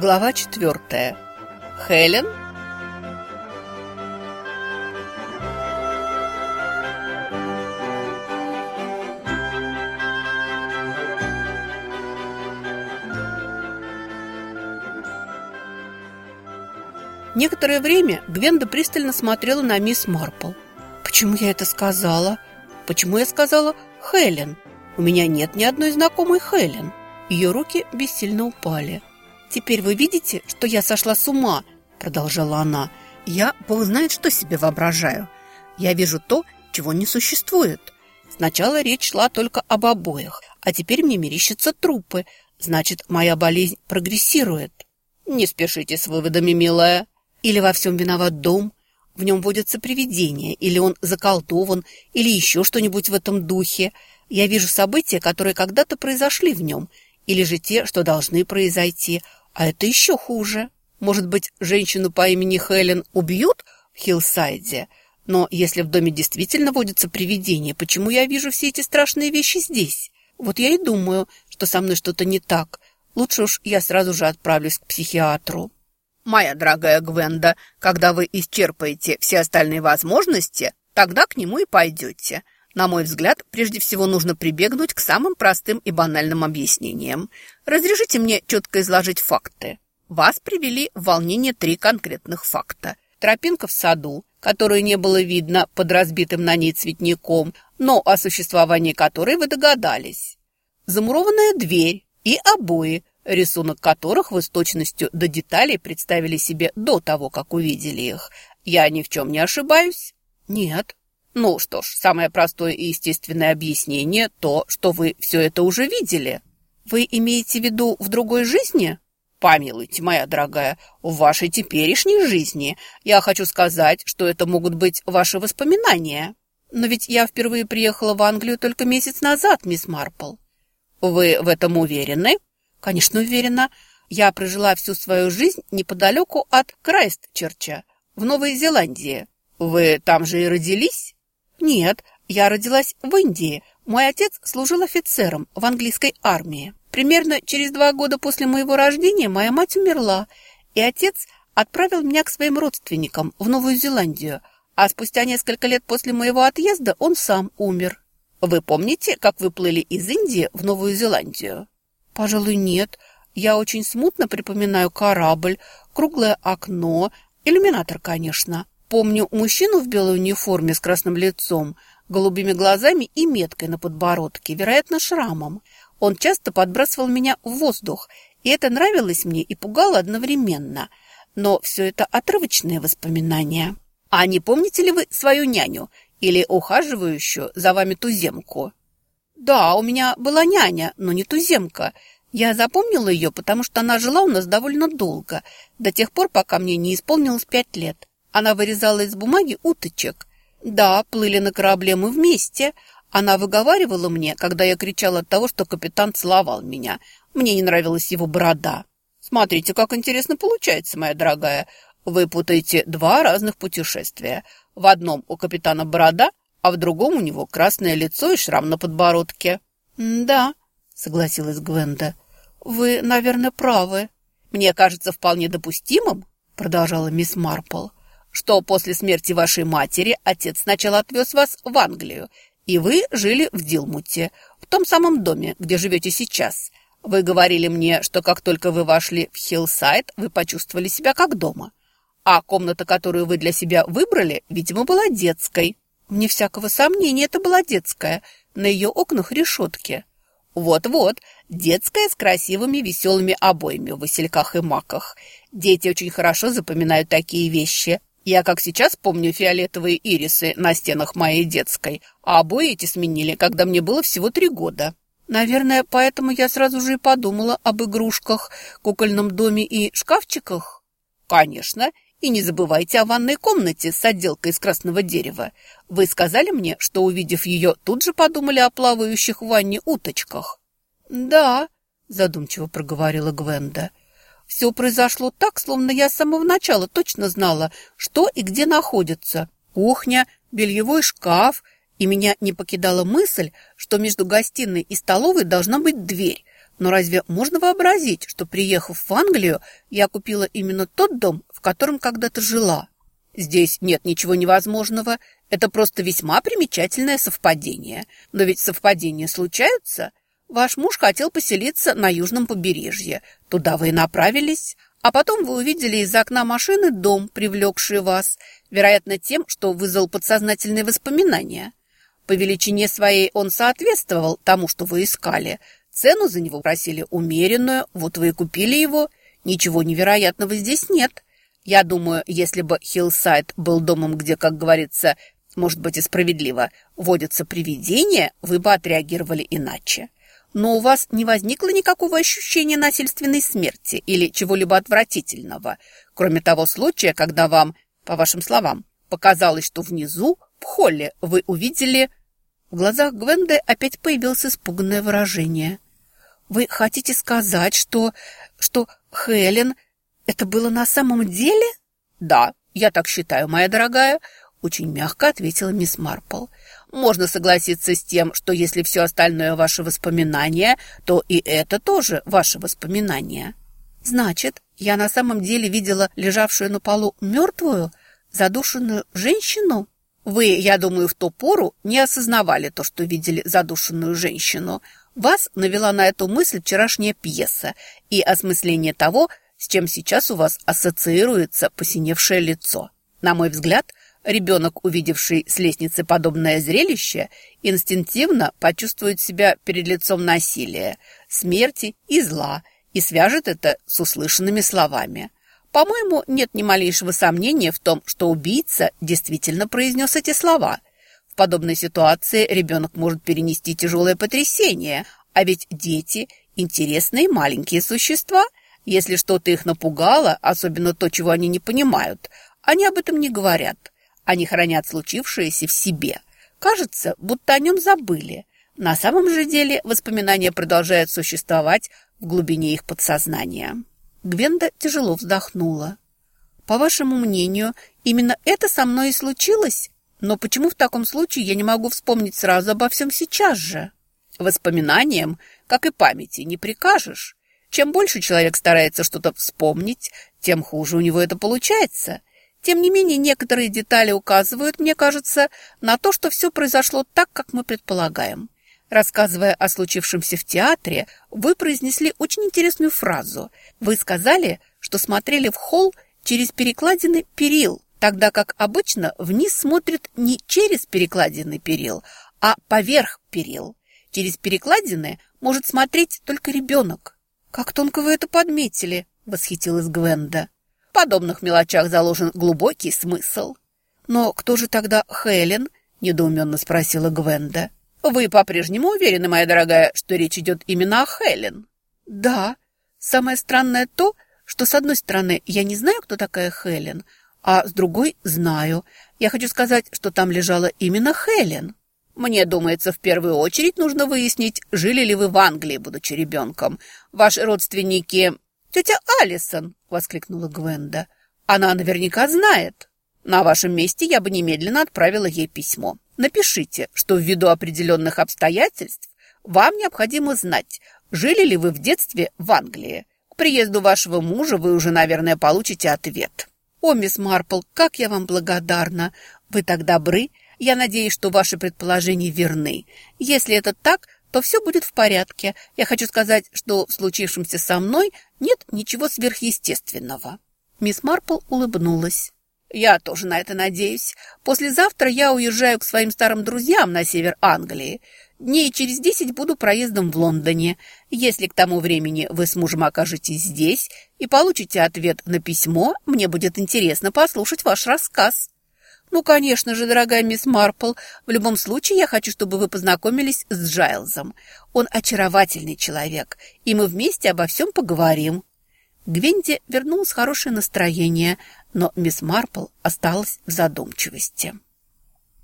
Глава четвертая. Хелен? Некоторое время Гвенда пристально смотрела на мисс Марпл. «Почему я это сказала? Почему я сказала Хелен? У меня нет ни одной знакомой Хелен». Ее руки бессильно упали. «Теперь вы видите, что я сошла с ума?» Продолжала она. «Я, бог знает, что себе воображаю. Я вижу то, чего не существует. Сначала речь шла только об обоях, а теперь мне мерещатся трупы. Значит, моя болезнь прогрессирует». «Не спешите с выводами, милая», или во всем виноват дом, в нем водятся привидения, или он заколдован, или еще что-нибудь в этом духе. Я вижу события, которые когда-то произошли в нем, или же те, что должны произойти, а это еще хуже. Может быть, женщину по имени Хелен убьют в Хиллсайде? Но если в доме действительно водятся привидения, почему я вижу все эти страшные вещи здесь? Вот я и думаю, что со мной что-то не так. Лучше уж я сразу же отправлюсь к психиатру. «Моя дорогая Гвенда, когда вы исчерпаете все остальные возможности, тогда к нему и пойдете. На мой взгляд, прежде всего нужно прибегнуть к самым простым и банальным объяснениям. Разрешите мне четко изложить факты. Вас привели в волнение три конкретных факта. Тропинка в саду, которую не было видно под разбитым на ней цветником, но о существовании которой вы догадались. Замурованная дверь и обои, рисунок которых вы с точностью до деталей представили себе до того, как увидели их. Я ни в чем не ошибаюсь? Нет. Ну что ж, самое простое и естественное объяснение – то, что вы все это уже видели. Вы имеете в виду в другой жизни? Помилуйте, моя дорогая, в вашей теперешней жизни. Я хочу сказать, что это могут быть ваши воспоминания. Но ведь я впервые приехала в Англию только месяц назад, мисс Марпл. Вы в этом уверены? Конечно, уверена. Я прожила всю свою жизнь неподалеку от Крайстчерча, в Новой Зеландии. Вы там же и родились? Нет, я родилась в Индии. Мой отец служил офицером в английской армии. Примерно через два года после моего рождения моя мать умерла, и отец отправил меня к своим родственникам в Новую Зеландию, а спустя несколько лет после моего отъезда он сам умер. Вы помните, как вы плыли из Индии в Новую Зеландию? Пожалуй, нет. Я очень смутно припоминаю корабль, круглое окно, иллюминатор, конечно. Помню мужчину в белой униформе с красным лицом, голубыми глазами и меткой на подбородке, вероятно, шрамом. Он часто подбрасывал меня в воздух, и это нравилось мне и пугало одновременно. Но все это отрывочные воспоминания. А не помните ли вы свою няню или ухаживающую за вами туземку? Да, у меня была няня, но не туземка. Я запомнила ее, потому что она жила у нас довольно долго, до тех пор, пока мне не исполнилось пять лет. Она вырезала из бумаги уточек. Да, плыли на корабле мы вместе. Она выговаривала мне, когда я кричала от того, что капитан целовал меня. Мне не нравилась его борода. Смотрите, как интересно получается, моя дорогая. Вы путаете два разных путешествия. В одном у капитана борода, а в другом у него красное лицо и шрам на подбородке». «Да», — согласилась Гвенда, — «вы, наверное, правы». «Мне кажется вполне допустимым», — продолжала мисс Марпл, «что после смерти вашей матери отец сначала отвез вас в Англию, и вы жили в Дилмуте, в том самом доме, где живете сейчас. Вы говорили мне, что как только вы вошли в Хиллсайд, вы почувствовали себя как дома. А комната, которую вы для себя выбрали, видимо, была детской». Вне всякого сомнения, это была детская. На ее окнах решетки. Вот-вот, детская с красивыми веселыми обоями в васильках и маках. Дети очень хорошо запоминают такие вещи. Я, как сейчас, помню фиолетовые ирисы на стенах моей детской, а обои эти сменили, когда мне было всего три года. Наверное, поэтому я сразу же и подумала об игрушках, кукольном доме и шкафчиках. Конечно, и не забывайте о ванной комнате с отделкой из красного дерева. Вы сказали мне, что, увидев ее, тут же подумали о плавающих в ванне уточках. Да, задумчиво проговорила Гвенда. Все произошло так, словно я с самого начала точно знала, что и где находится. Кухня, бельевой шкаф, и меня не покидала мысль, что между гостиной и столовой должна быть дверь, Но разве можно вообразить, что, приехав в Англию, я купила именно тот дом, в котором когда-то жила? Здесь нет ничего невозможного. Это просто весьма примечательное совпадение. Но ведь совпадения случаются. Ваш муж хотел поселиться на южном побережье. Туда вы и направились. А потом вы увидели из окна машины дом, привлекший вас, вероятно, тем, что вызвал подсознательные воспоминания. По величине своей он соответствовал тому, что вы искали. Цену за него просили умеренную, вот вы и купили его. Ничего невероятного здесь нет. Я думаю, если бы Хиллсайд был домом, где, как говорится, может быть и справедливо, водятся привидения, вы бы отреагировали иначе но у вас не возникло никакого ощущения насильственной смерти или чего-либо отвратительного, кроме того случая, когда вам, по вашим словам, показалось, что внизу, в холле, вы увидели... В глазах Гвенды опять появилось испуганное выражение. «Вы хотите сказать, что... что Хелен... это было на самом деле?» «Да, я так считаю, моя дорогая», — очень мягко ответила мисс Марпл. Можно согласиться с тем, что если все остальное ваше воспоминание, то и это тоже ваше воспоминание. Значит, я на самом деле видела лежавшую на полу мертвую, задушенную женщину? Вы, я думаю, в ту пору не осознавали то, что видели задушенную женщину. Вас навела на эту мысль вчерашняя пьеса и осмысление того, с чем сейчас у вас ассоциируется посиневшее лицо. На мой взгляд, Ребенок, увидевший с лестницы подобное зрелище, инстинктивно почувствует себя перед лицом насилия, смерти и зла и свяжет это с услышанными словами. По-моему, нет ни малейшего сомнения в том, что убийца действительно произнес эти слова. В подобной ситуации ребенок может перенести тяжелое потрясение, а ведь дети – интересные маленькие существа. Если что-то их напугало, особенно то, чего они не понимают, они об этом не говорят – они хранят случившееся в себе. Кажется, будто о нем забыли. На самом же деле воспоминания продолжают существовать в глубине их подсознания. Гвенда тяжело вздохнула. «По вашему мнению, именно это со мной и случилось? Но почему в таком случае я не могу вспомнить сразу обо всем сейчас же?» «Воспоминаниям, как и памяти, не прикажешь. Чем больше человек старается что-то вспомнить, тем хуже у него это получается. Тем не менее, некоторые детали указывают, мне кажется, на то, что все произошло так, как мы предполагаем. Рассказывая о случившемся в театре, вы произнесли очень интересную фразу. Вы сказали, что смотрели в холл через перекладины перил, тогда как обычно вниз смотрит не через перекладины перил, а поверх перил. Через перекладины может смотреть только ребенок. «Как тонко вы это подметили!» — восхитилась Гвенда. В подобных мелочах заложен глубокий смысл. «Но кто же тогда Хелен?» – недоуменно спросила Гвенда. «Вы по-прежнему уверены, моя дорогая, что речь идет именно о Хелен?» «Да. Самое странное то, что, с одной стороны, я не знаю, кто такая Хелен, а с другой – знаю. Я хочу сказать, что там лежала именно Хелен». «Мне думается, в первую очередь нужно выяснить, жили ли вы в Англии, будучи ребенком. Ваши родственники «Тетя Алисон!» — воскликнула Гвенда. «Она наверняка знает. На вашем месте я бы немедленно отправила ей письмо. Напишите, что ввиду определенных обстоятельств вам необходимо знать, жили ли вы в детстве в Англии. К приезду вашего мужа вы уже, наверное, получите ответ». «О, мисс Марпл, как я вам благодарна! Вы так добры! Я надеюсь, что ваши предположения верны. Если это так, то все будет в порядке. Я хочу сказать, что в случившемся со мной нет ничего сверхъестественного». Мисс Марпл улыбнулась. «Я тоже на это надеюсь. Послезавтра я уезжаю к своим старым друзьям на север Англии. Дней через десять буду проездом в Лондоне. Если к тому времени вы с мужем окажетесь здесь и получите ответ на письмо, мне будет интересно послушать ваш рассказ». «Ну, конечно же, дорогая мисс Марпл, в любом случае я хочу, чтобы вы познакомились с Джайлзом. Он очаровательный человек, и мы вместе обо всем поговорим». Гвенди вернулось хорошее настроение, но мисс Марпл осталась в задумчивости.